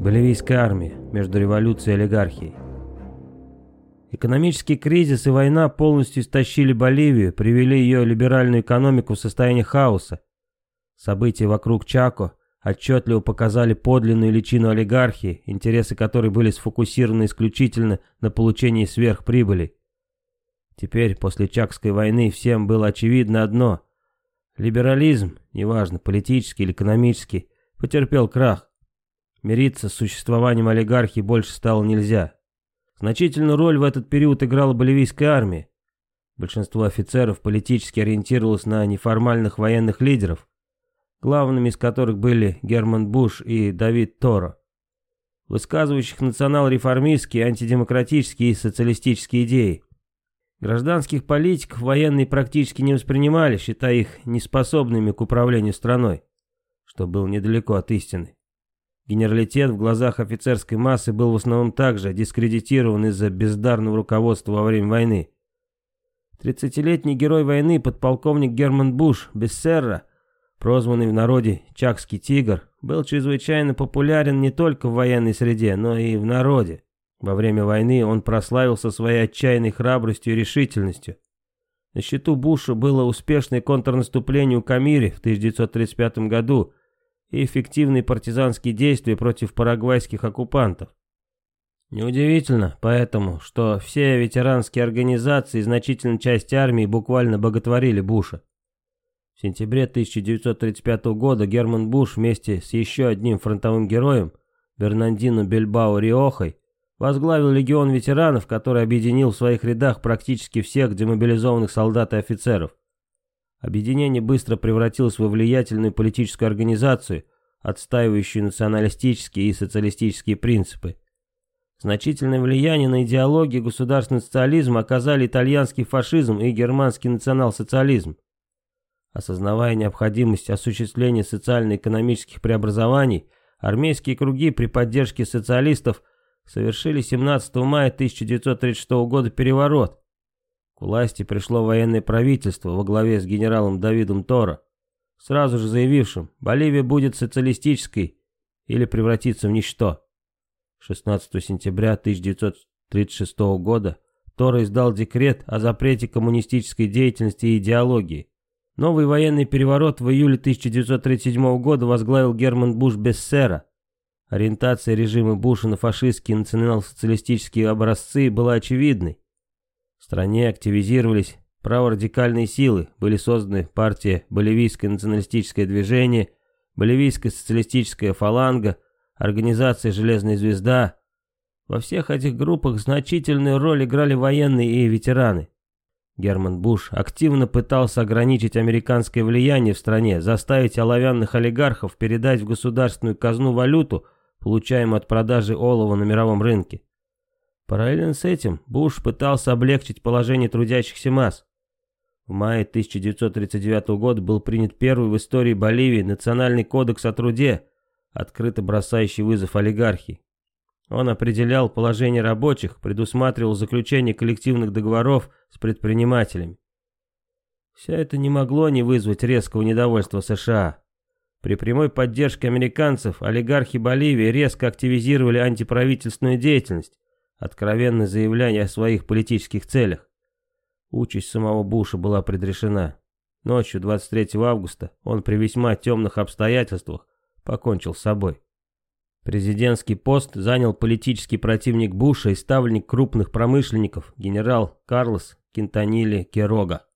Боливийской армии между революцией и олигархией. Экономический кризис и война полностью истощили Боливию, привели ее либеральную экономику в состояние хаоса. События вокруг Чако отчетливо показали подлинную личину олигархии, интересы которой были сфокусированы исключительно на получении сверхприбыли. Теперь, после Чакской войны, всем было очевидно одно. Либерализм, неважно, политический или экономический, потерпел крах. Мириться с существованием олигархии больше стало нельзя. Значительную роль в этот период играла боливийская армия. Большинство офицеров политически ориентировалось на неформальных военных лидеров, главными из которых были Герман Буш и Давид Торо, высказывающих национал-реформистские, антидемократические и социалистические идеи. Гражданских политиков военные практически не воспринимали, считая их неспособными к управлению страной, что было недалеко от истины. Генералитет в глазах офицерской массы был в основном также дискредитирован из-за бездарного руководства во время войны. Тридцатилетний герой войны, подполковник Герман Буш, Бессерра, прозванный в народе «Чакский тигр», был чрезвычайно популярен не только в военной среде, но и в народе. Во время войны он прославился своей отчаянной храбростью и решительностью. На счету Буша было успешное контрнаступление у Камири в 1935 году, и эффективные партизанские действия против парагвайских оккупантов. Неудивительно поэтому, что все ветеранские организации и значительная часть армии буквально боготворили Буша. В сентябре 1935 года Герман Буш вместе с еще одним фронтовым героем, Бернандино Бельбао Риохой, возглавил легион ветеранов, который объединил в своих рядах практически всех демобилизованных солдат и офицеров. Объединение быстро превратилось в влиятельную политическую организацию, отстаивающую националистические и социалистические принципы. Значительное влияние на идеологию государственного социализма оказали итальянский фашизм и германский национал-социализм. Осознавая необходимость осуществления социально-экономических преобразований, армейские круги при поддержке социалистов совершили 17 мая 1936 года переворот, власти пришло военное правительство во главе с генералом Давидом Торо, сразу же заявившим, Боливия будет социалистической или превратится в ничто. 16 сентября 1936 года Торо издал декрет о запрете коммунистической деятельности и идеологии. Новый военный переворот в июле 1937 года возглавил Герман Буш Бессера. Ориентация режима Буша на фашистские национал-социалистические образцы была очевидной. В стране активизировались праворадикальные силы, были созданы партия Боливийское националистическое движение, Боливийская социалистическая фаланга, организация «Железная звезда». Во всех этих группах значительную роль играли военные и ветераны. Герман Буш активно пытался ограничить американское влияние в стране, заставить оловянных олигархов передать в государственную казну валюту, получаемую от продажи олова на мировом рынке. Параллельно с этим Буш пытался облегчить положение трудящихся масс. В мае 1939 года был принят первый в истории Боливии Национальный кодекс о труде, открыто бросающий вызов олигархии. Он определял положение рабочих, предусматривал заключение коллективных договоров с предпринимателями. Все это не могло не вызвать резкого недовольства США. При прямой поддержке американцев олигархи Боливии резко активизировали антиправительственную деятельность, откровенно заявляя о своих политических целях. Участь самого Буша была предрешена. Ночью 23 августа он при весьма темных обстоятельствах покончил с собой. Президентский пост занял политический противник Буша и ставленник крупных промышленников генерал Карлос Кинтанили Керога.